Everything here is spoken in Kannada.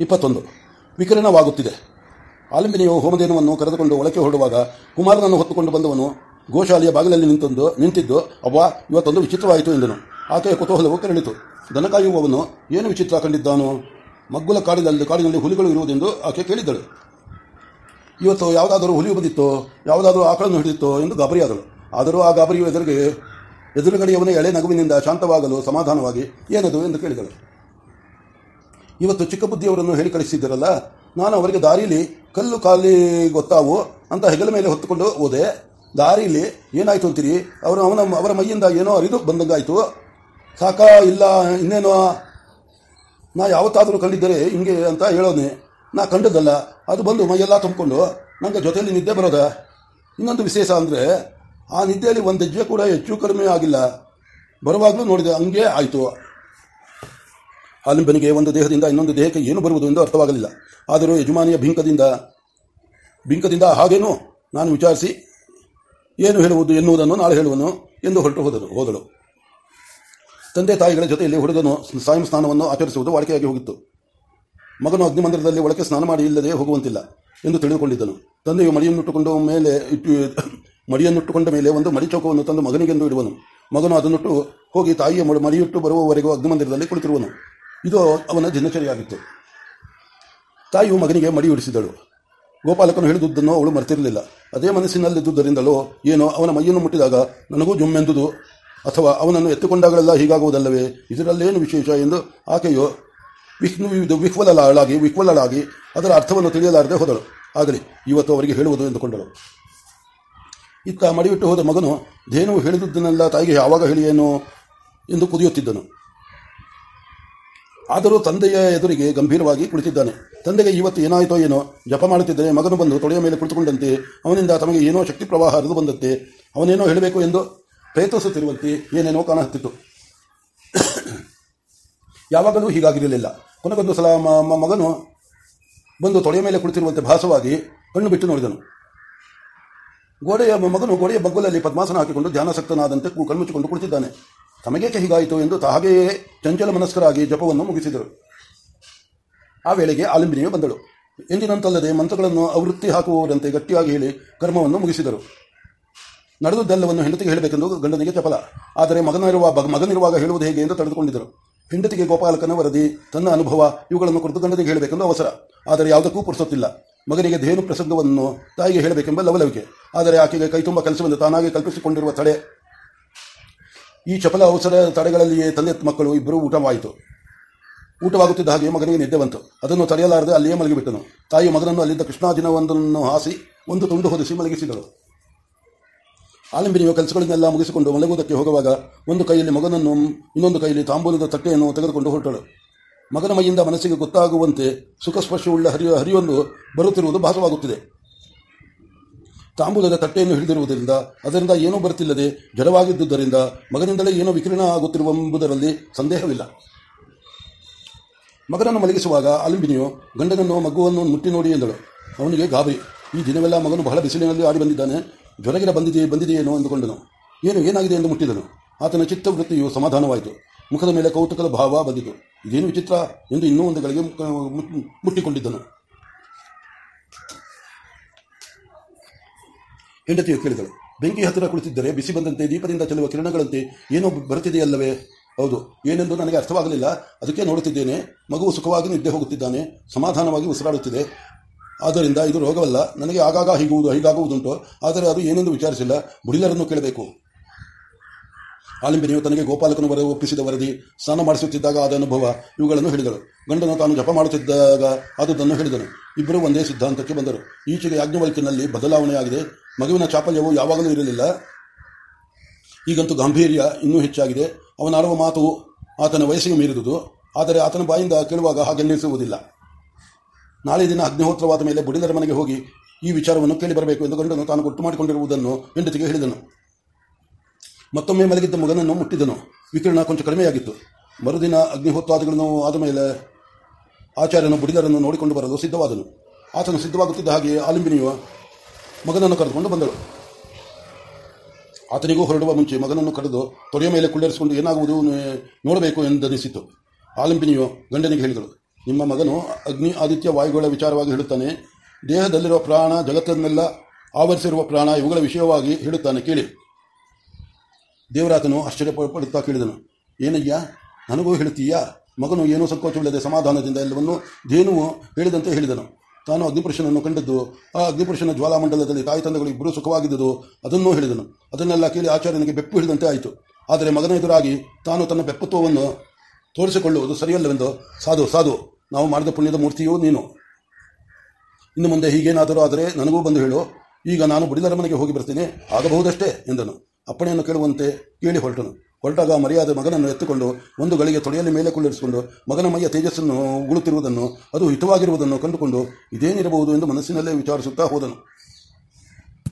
ಇಪ್ಪತ್ತೊಂದು. ವಿಕಿರಣವಾಗುತ್ತಿದೆ. ಆಲಿಂಬಿನಿಯು ಹೋಮದೇನವನ್ನು ಕರೆದುಕೊಂಡು ಒಳಕೆ ಹೊರಡುವಾಗ ಕುಮಾರನನ್ನು ಹೊತ್ತುಕೊಂಡು ಬಂದವನು ಗೋಶಾಲೆಯ ಬಾಗಿಲಲ್ಲಿ ನಿಂತಂದು, ನಿಂತಿದ್ದು, ಅವ್ವ, ಇವತ್ತೊಂದು ವಿಚಿತ್ರವಾಯಿತು ಎಂದನು. ಆಕೆಯ ಕುತೂಹಲವು ಕೆರಳಿತು. ದನಕಾಯುವವನು ಏನು ವಿಚಿತ್ರ ಕಂಡಿದ್ದಾನು? ಮಗ್ಗುಲ ಕಾಡಿನಲ್ಲಿ ಕಾಡಿನಲ್ಲಿ ಹುಲಿಗಳು ಇರುವುದೆಂದು ಆಕೆ ಕೇಳಿದ್ದಳು. ಇವತ್ತು ಯಾವುದಾದರೂ ಹುಲಿ ಬಂದಿತ್ತೋ? ಯಾವುದಾದರೂ ಆಕಳನ್ನು ಹಿಡಿದಿತ್ತೋ ಎಂದು ಗಾಬರಿಯಾದಳು. ಆದರೂ ಆ ಗಾಬರಿಯು ಎದುರಿಗೆ, ಎದುರುಗಡೆಯವನ ಎಳೆ ನಗುವಿನಿಂದ ಶಾಂತವಾಗಲು ಸಮಾಧಾನವಾಗಿ ಏನದು ಎಂದು ಕೇಳಿದಳು. ಇವತ್ತು ಚಿಕ್ಕ ಬುದ್ಧಿಯವರನ್ನು ಹೇಳಿ ಕಳಿಸಿದ್ದರಲ್ಲ, ನಾನು ಅವರಿಗೆ ದಾರಿಲಿ ಕಲ್ಲು ಖಾಲಿ ಗೊತ್ತಾವು ಅಂತ ಹೆಗಲ ಮೇಲೆ ಹೊತ್ತುಕೊಂಡು ಹೋದೆ. ದಾರಿಲಿ ಏನಾಯ್ತು ಅಂತೀರಿ? ಅವರು ಅವನ, ಅವರ ಮೈಯಿಂದ ಏನೋ ಅರಿದು ಬಂದಂಗಾಯಿತು. ಸಾಕ ಇಲ್ಲ, ಇನ್ನೇನೋ? ನಾ ಯಾವತ್ತಾದರೂ ಕಂಡಿದ್ದರೆ ಹಿಂಗೆ ಅಂತ ಹೇಳೋನೆ. ನಾ ಕಂಡದ್ದಲ್ಲ ಅದು ಬಂದು ಮೈಯೆಲ್ಲ ತುಂಬಿಕೊಂಡು ನನಗೆ ಜೊತೆಯಲ್ಲಿ ನಿದ್ದೆ ಬರೋದ. ಇನ್ನೊಂದು ವಿಶೇಷ ಅಂದರೆ, ಆ ನಿದ್ದೆಯಲ್ಲಿ ಒಂದು ಹೆಜ್ಜೆ ಕೂಡ ಹೆಚ್ಚು ಕಡಿಮೆ ಆಗಿಲ್ಲ. ಬರುವಾಗಲೂ ನೋಡಿದೆ, ಹಂಗೆ ಆಯಿತು. ಆಲಿಂಬನಿಗೆ ಒಂದು ದೇಹದಿಂದ ಇನ್ನೊಂದು ದೇಹಕ್ಕೆ ಏನು ಬರುವುದು ಎಂದು ಅರ್ಥವಾಗಲಿಲ್ಲ. ಆದರೂ ಯಜಮಾನಿಯ ಬಿಂಕದಿಂದ ಬಿಂಕದಿಂದ ಹಾಗೇನು? ನಾನು ವಿಚಾರಿಸಿ ಏನು ಹೇಳುವುದು ಎನ್ನುವುದನ್ನು ನಾಳೆ ಹೇಳುವನು ಎಂದು ಹೊರಟು ಹೋದರು, ಹೋದಳು. ತಂದೆ ತಾಯಿಗಳ ಜೊತೆಯಲ್ಲಿ ಹುಡುಗನು ಸಾಯಂ ಸ್ನಾನವನ್ನು ಆಚರಿಸುವುದು ವಾಡಿಕೆಯಾಗಿ ಹೋಗಿತ್ತು. ಮಗನು ಅಗ್ನಿಮಂದಿರದಲ್ಲಿ ಒಳಕ್ಕೆ ಸ್ನಾನ ಮಾಡಿ ಇಲ್ಲದೆ ಹೋಗುವಂತಿಲ್ಲ ಎಂದು ತಿಳಿದುಕೊಂಡಿದ್ದನು. ತಂದೆಯು ಮಡಿಯನ್ನುಟ್ಟುಕೊಂಡು ಮೇಲೆ ಇಟ್ಟು, ಮಡಿಯನ್ನುಟ್ಟುಕೊಂಡ ಮೇಲೆ ಒಂದು ಮಡಿ ಚೌಕವನ್ನು ತಂದು ಮಗನಿಗೆಂದು ಇಡುವನು. ಮಗನು ಅದನ್ನುಟ್ಟು ಹೋಗಿ ತಾಯಿಯ ಮಡಿಯಿಟ್ಟು ಬರುವವರೆಗೂ ಅಗ್ನಿಮಂದಿರದಲ್ಲಿ ಕುಳಿತಿರುವನು. ಇದು ಅವನ ದಿನಚರಿಯಾಗಿತ್ತು. ತಾಯಿಯು ಮಗನಿಗೆ ಮಡಿ ಉಡಿಸಿದಳು ಗೋಪಾಲಕನು ಹೇಳಿದುದನ್ನು ಅವಳು ಮರೆತಿರಲಿಲ್ಲ. ಅದೇ ಮನಸ್ಸಿನಲ್ಲಿದ್ದುದರಿಂದಲೋ ಏನೋ ಅವನ ಮೈಯನ್ನು ಮುಟ್ಟಿದಾಗ ನನಗೂ ಜುಮ್ಮೆಂದುದು. ಅಥವಾ ಅವನನ್ನು ಎತ್ತುಕೊಂಡಾಗಲೆಲ್ಲ ಹೀಗಾಗುವುದಲ್ಲವೇ? ಇದರಲ್ಲೇನು ವಿಶೇಷ ಎಂದು ಆಕೆಯು ವಿಷ್ಣು ವಿಹ್ವಲಳಾಗಿ ವಿಹ್ವಲಳಾಗಿ ಅದರ ಅರ್ಥವನ್ನು ತಿಳಿಯಲಾರದೆ ಹೋದಳು. ಆಗಲಿ ಇವತ್ತು ಅವರಿಗೆ ಹೇಳುವುದು ಎಂದುಕೊಂಡಳು. ಇತ್ತ ಮಡಿಬಿಟ್ಟು ಹೋದ ಮಗನು, ಧೇನು ಹೇಳಿದುದನ್ನೆಲ್ಲ ತಾಯಿಗೆ ಯಾವಾಗ ಹೇಳಿಯೇನೋ? ಎಂದು ಕುದಿಯುತ್ತಿದ್ದನು. ಆದರೂ ತಂದೆಯ ಎದುರಿಗೆ ಗಂಭೀರವಾಗಿ ಕುಳಿತಿದ್ದಾನೆ. ತಂದೆಗೆ ಇವತ್ತು ಏನಾಯಿತೋ ಏನೋ, ಜಪ ಮಾಡುತ್ತಿದ್ದರೆ ಮಗನು ಬಂದು ತೊಡೆಯ ಮೇಲೆ ಕುಳಿತುಕೊಂಡಂತೆ, ಅವನಿಂದ ತಮಗೆ ಏನೋ ಶಕ್ತಿ ಪ್ರವಾಹ ಹರಿದು ಬಂದಂತೆ, ಅವನೇನೋ ಹೇಳಬೇಕು ಎಂದು ಪ್ರಯತ್ನಿಸುತ್ತಿರುವಂತೆ ಏನೇನೋ ಕಾಣುತ್ತಿತ್ತು ಯಾವಾಗಲೂ ಹೀಗಾಗಿರಲಿಲ್ಲ. ಕೊನೆಗೊಂದು ಸಲ ಮಗನು ಬಂದು ತೊಳೆಯ ಮೇಲೆ ಕುಳಿತಿರುವಂತೆ ಭಾಸವಾಗಿ ಕಣ್ಣು ಬಿಟ್ಟು ನೋಡಿದನು. ಗೋಡೆಯ ಮಗನು ಗೋಡೆಯ ಬಗ್ಗಲಲ್ಲಿ ಪದ್ಮಾಸನ ಹಾಕಿಕೊಂಡು ಧ್ಯಾನಾಸಕ್ತನಾದಂತೆ ಕಣ್ಮುಚ್ಚಿಕೊಂಡು ಕುಳಿತಿದ್ದಾನೆ. ತಮಗೇಕೆ ಹೀಗಾಯಿತು ಎಂದು ತಾಗೆಯೇ ಚಂಚಲ ಮನಸ್ಕರಾಗಿ ಜಪವನ್ನು ಮುಗಿಸಿದರು. ಆ ವೇಳೆಗೆ ಆಲಿಂಬಿನಿಯು ಬಂದಳು. ಎಂದಿನಂತಲ್ಲದೆ ಮಂತ್ರಗಳನ್ನು ಆವೃತ್ತಿ ಹಾಕುವವರಂತೆ ಗಟ್ಟಿಯಾಗಿ ಹೇಳಿ ಕರ್ಮವನ್ನು ಮುಗಿಸಿದರು. ನಡೆದುದೆಲ್ಲವನ್ನು ಹೆಂಡತಿಗೆ ಹೇಳಬೇಕೆಂದು ಗಂಡನಿಗೆ ಚಪಲ. ಆದರೆ ಮಗನಿರುವ ಮಗನಿರುವಾಗ ಹೇಳುವುದು ಹೇಗೆ ಎಂದು ತಡೆದುಕೊಂಡಿದ್ದರು. ಹೆಂಡತಿಗೆ ಗೋಪಾಲಕನ ವರದಿ, ತನ್ನ ಅನುಭವ, ಇವುಗಳನ್ನು ಕುರಿತು ಗಂಡನಿಗೆ ಹೇಳಬೇಕೆಂದು ಅವಸರ. ಆದರೆ ಯಾವುದಕ್ಕೂ ಪುರುಸೊತ್ತಿಲ್ಲ. ಮಗನಿಗೆ ಧೇನು ಪ್ರಸಂಗವನ್ನು ತಾಯಿಗೆ ಹೇಳಬೇಕೆಂಬ ಲವಲವಿಕೆ. ಆದರೆ ಆಕೆಗೆ ಕೈತುಂಬ ಕೆಲಸವನ್ನು ತಾನಾಗಿ ಕಲ್ಪಿಸಿಕೊಂಡಿರುವ ತಡೆ ಈ ಚಪಲ ಅವಸರ ತಡೆಗಳಲ್ಲಿಯೇ ತಂದೆ ಮಕ್ಕಳು ಇಬ್ಬರೂ ಊಟವಾಯಿತು. ಊಟವಾಗುತ್ತಿದ್ದ ಹಾಗೆ ಮಗನಿಗೆ ನಿದ್ದೆ ಬಂತು. ಅದನ್ನು ತಡೆಯಲಾರದೆ ಅಲ್ಲಿಯೇ ಮಲಗಿಬಿಟ್ಟನು. ತಾಯಿ ಮಗನನ್ನು ಅಲ್ಲಿದ್ದ ಕೃಷ್ಣಾಜಿನವೊಂದನ್ನು ಹಾಸಿ ಒಂದು ತುಂಡು ಹೊದಿಸಿ ಮಲಗಿಸಿದಳು. ಆಲಿಂಬಿನಿಯು ಕೆಲಸಗಳನ್ನೆಲ್ಲ ಮುಗಿಸಿಕೊಂಡು ಮಲಗುವುದಕ್ಕೆ ಹೋಗುವಾಗ ಒಂದು ಕೈಯಲ್ಲಿ ಮಗನನ್ನು, ಇನ್ನೊಂದು ಕೈಯಲ್ಲಿ ತಾಂಬೂಲದ ತಟ್ಟೆಯನ್ನು ತೆಗೆದುಕೊಂಡು ಹೊರಟಳು. ಮಗನ ಮೈಯಿಂದ ಮನಸ್ಸಿಗೆ ಗೊತ್ತಾಗುವಂತೆ ಸುಖಸ್ಪರ್ಶವುಳ್ಳ ಹರಿಯ ಹರಿಯೊಂದು ಬರುತ್ತಿರುವುದು ಭಾಸವಾಗುತ್ತಿದೆ. ತಾಂಬೂಲದ ತಟ್ಟೆಯನ್ನು ಹಿಡಿದಿರುವುದರಿಂದ, ಅದರಿಂದ ಏನೂ ಬರುತ್ತಿಲ್ಲದೆ ಜಡವಾಗಿದ್ದುದರಿಂದ ಮಗನಿಂದಲೇ ಏನೋ ವಿಕಿರಣ ಆಗುತ್ತಿರುವೆಂಬುದರಲ್ಲಿ ಸಂದೇಹವಿಲ್ಲ. ಮಗನನ್ನು ಮಲಗಿಸುವಾಗ ಅಲಂಬಿನಿಯು ಗಂಡನನ್ನು ಮಗುವನ್ನು ಮುಟ್ಟಿ ನೋಡಿ ಎಂದಳು. ಅವನಿಗೆ ಗಾಬರಿ. ಈ ದಿನವೆಲ್ಲ ಮಗನು ಬಹಳ ಬಿಸಿಲಿನಲ್ಲಿ ಆಡಿ ಬಂದಿದ್ದಾನೆ ಜ್ವರಗಿರ ಬಂದಿದೆ ಬಂದಿದೆಯೇನೋ ಎಂದುಕೊಂಡನು ಏನು, ಏನಾಗಿದೆ ಎಂದು ಮುಟ್ಟಿದನು. ಆತನ ಚಿತ್ತವೃತ್ತಿಯು ಸಮಾಧಾನವಾಯಿತು. ಮುಖದ ಮೇಲೆ ಕೌತುಕದ ಭಾವ ಬಂದಿತು. ಇದೇನು ವಿಚಿತ್ರ ಎಂದು ಇನ್ನೂ ಒಂದು ಗಳಿಗೆ ಮುಟ್- ಮುಟ್ಟಿಕೊಂಡಿದ್ದನು. ಹೆಂಡತಿಯು ಕೇಳಿದಳು, ಬೆಂಕಿ ಹತ್ತಿರ ಕುಳಿತಿದ್ದರೆ ಬಿಸಿ ಬಂದಂತೆ ದೀಪದಿಂದ ಚೆಲ್ಲುವ ಕಿರಣಗಳಂತೆ ಏನೋ ಬರುತ್ತಿದೆಯಲ್ಲವೇ? ಹೌದು, ಏನೆಂದು ನನಗೆ ಅರ್ಥವಾಗಲಿಲ್ಲ. ಅದಕ್ಕೆ ನೋಡುತ್ತಿದ್ದೇನೆ ಮಗು ಸುಖವಾಗಿ ನಿದ್ದೆ ಹೋಗುತ್ತಿದ್ದಾನೆ, ಸಮಾಧಾನವಾಗಿ ಉಸಿರಾಡುತ್ತಿದೆ. ಆದ್ದರಿಂದ ಇದು ರೋಗವಲ್ಲ, ನನಗೆ ಆಗಾಗ ಹೀಗುವುದು, ಹೀಗಾಗುವುದುಂಟು, ಆದರೆ ಅದು ಏನೆಂದು ವಿಚಾರಿಸಿಲ್ಲ. ಬುಡಿಲರನ್ನು ಕೇಳಬೇಕು. ಆಲಿಂಬಿನಿಯು ತನಗೆ ಗೋಪಾಲಕನು ವರ ಒಪ್ಪಿಸಿದ ವರದಿ ಸ್ನಾನ ಮಾಡಿಸುತ್ತಿದ್ದಾಗ ಆದ ಅನುಭವ ಇವುಗಳನ್ನು ಹೇಳಿದಳು. ಗಂಡನು ತಾನು ಜಪ ಮಾಡುತ್ತಿದ್ದಾಗ ಆದುದನ್ನು ಹೇಳಿದನು. ಇಬ್ಬರೂ ಒಂದೇ ಸಿದ್ಧಾಂತಕ್ಕೆ ಬಂದರು. ಈಚೆಗೆ ಯಾಜ್ಞವಲ್ಕಿನಲ್ಲಿ ಬದಲಾವಣೆಯಾಗಿದೆ. ಮಗುವಿನ ಚಾಪಲ್ಯವು ಯಾವಾಗಲೂ ಇರಲಿಲ್ಲ. ಈಗಂತೂ ಗಾಂಭೀರ್ಯ ಇನ್ನೂ ಹೆಚ್ಚಾಗಿದೆ. ಅವನಾಡುವ ಮಾತು ಆತನ ವಯಸ್ಸಿಗೆ ಮೀರಿದುದು. ಆದರೆ ಆತನ ಬಾಯಿಂದ ಕೇಳುವಾಗ ಹಾಗೆನ್ನಿಸುವುದಿಲ್ಲ ನಾಳೆ ದಿನ ಅಗ್ನಿಹೋತ್ರವಾದ ಮೇಲೆ ಬುಡಿಲರ ಮನೆಗೆ ಹೋಗಿ ಈ ವಿಚಾರವನ್ನು ಕೇಳಿ ಬರಬೇಕು ಎಂದು ಗಂಡನು ತಾನು ಗೊತ್ತು ಮಾಡಿಕೊಂಡಿರುವುದನ್ನು ಹೆಂಡತಿಗೆ ಹೇಳಿದನು. ಮತ್ತೊಮ್ಮೆ ಮಲಗಿದ್ದ ಮಗನನ್ನು ಮುಟ್ಟಿದನು. ವಿಕಿರಣ ಕೊಂಚ ಕಡಿಮೆಯಾಗಿತ್ತು. ಮರುದಿನ ಅಗ್ನಿಹೋತ್ವಾದಿಗಳನ್ನು ಆದ ಮೇಲೆ ಆಚಾರ್ಯನು ಬುಡಿಲರನ್ನು ನೋಡಿಕೊಂಡು ಬರಲು ಸಿದ್ಧವಾದನು. ಆತನು ಸಿದ್ಧವಾಗುತ್ತಿದ್ದ ಹಾಗೆ ಆಲಿಂಬಿನಿಯು ಮಗನನ್ನು ಕರೆದುಕೊಂಡು ಬಂದಳು. ಆತನಿಗೂ ಹೊರಡುವ ಮುಂಚೆ ಮಗನನ್ನು ಕರೆದು ತೊರೆಯ ಮೇಲೆ ಕುಳ್ಳೇರಿಸಿಕೊಂಡು ಏನಾಗುವುದು ನೋಡಬೇಕು ಎಂದನಿಸಿತು. ಆಲಿಂಬಿನಿಯು ಗಂಡನಿಗೆ ಹೇಳಿದಳು, ನಿಮ್ಮ ಮಗನು ಅಗ್ನಿ ಆದಿತ್ಯ ವಾಯುಗಳ ವಿಚಾರವಾಗಿ ಹೇಳುತ್ತಾನೆ. ದೇಹದಲ್ಲಿರುವ ಪ್ರಾಣ ಜಗತ್ತನ್ನೆಲ್ಲ ಆವರಿಸಿರುವ ಪ್ರಾಣ ಇವುಗಳ ವಿಷಯವಾಗಿ ಹೇಳುತ್ತಾನೆ, ಕೇಳಿ. ದೇವರಾತನು ಆಶ್ಚರ್ಯಪಡುತ್ತಾ ಕೇಳಿದನು, ಏನಯ್ಯ, ನನಗೂ ಹೇಳುತ್ತೀಯಾ ಮಗನು ಏನೂ ಸಂಕೋಚವಿಲ್ಲದೆ ಸಮಾಧಾನದಿಂದ ಎಲ್ಲವನ್ನು ಧೇನುವು ಹೇಳಿದಂತೆ ಹೇಳಿದನು. ತಾನು ಅಗ್ನಿಪುರುಷನನ್ನು ಕಂಡದ್ದು, ಆ ಅಗ್ನಿಪುರುಷನ ಜ್ವಾಲಾಮಂಡಲದಲ್ಲಿ ತಾಯಿ ತಂದೆಗಳು ಇಬ್ಬರು ಸುಖವಾಗಿದ್ದುದು ಅದನ್ನೂ ಹೇಳಿದನು. ಅದನ್ನೆಲ್ಲ ಕೇಳಿ ಆಚಾರ್ಯನಿಗೆ ಬೆಪ್ಪು ಹಿಡಿದಂತೆ ಆಯಿತು. ಆದರೆ ಮಗನ ಎದುರಾಗಿ ತಾನು ತನ್ನ ಬೆಪ್ಪತ್ವವನ್ನು ತೋರಿಸಿಕೊಳ್ಳುವುದು ಸರಿಯಲ್ಲವೆಂದು, ಸಾಧು ಸಾಧು, ನಾವು ಮಾಡಿದ ಪುಣ್ಯದ ಮೂರ್ತಿಯೂ ನೀನು. ಇನ್ನು ಮುಂದೆ ಹೀಗೇನಾದರೂ ಆದರೆ ನನಗೂ ಬಂದು ಹೇಳು. ಈಗ ನಾನು ಬುಡಿದರ ಮನೆಗೆ ಹೋಗಿ ಬರ್ತೀನಿ. ಆಗಬಹುದಷ್ಟೇ, ಎಂದನು. ಅಪ್ಪಣೆಯನ್ನು ಕೇಳುವಂತೆ ಕೇಳಿ ಹೊರಟನು. ಹೊರಟಾಗ ಮರ್ಯಾದ ಮಗನನ್ನು ಎತ್ತುಕೊಂಡು ಒಂದು ಗಳಿಗೆ ತೊಡೆಯಲ್ಲಿ ಮೇಲೆ ಕುಳ್ಳಿರಿಸಿಕೊಂಡು ಮಗನ ಮೈಯ ತೇಜಸ್ಸನ್ನು ಉಗುಳುತ್ತಿರುವುದನ್ನು, ಅದು ಹಿತವಾಗಿರುವುದನ್ನು ಕಂಡುಕೊಂಡು ಇದೇನಿರಬಹುದು ಎಂದು ಮನಸ್ಸಿನಲ್ಲೇ ವಿಚಾರಿಸುತ್ತಾ ಹೋದನು.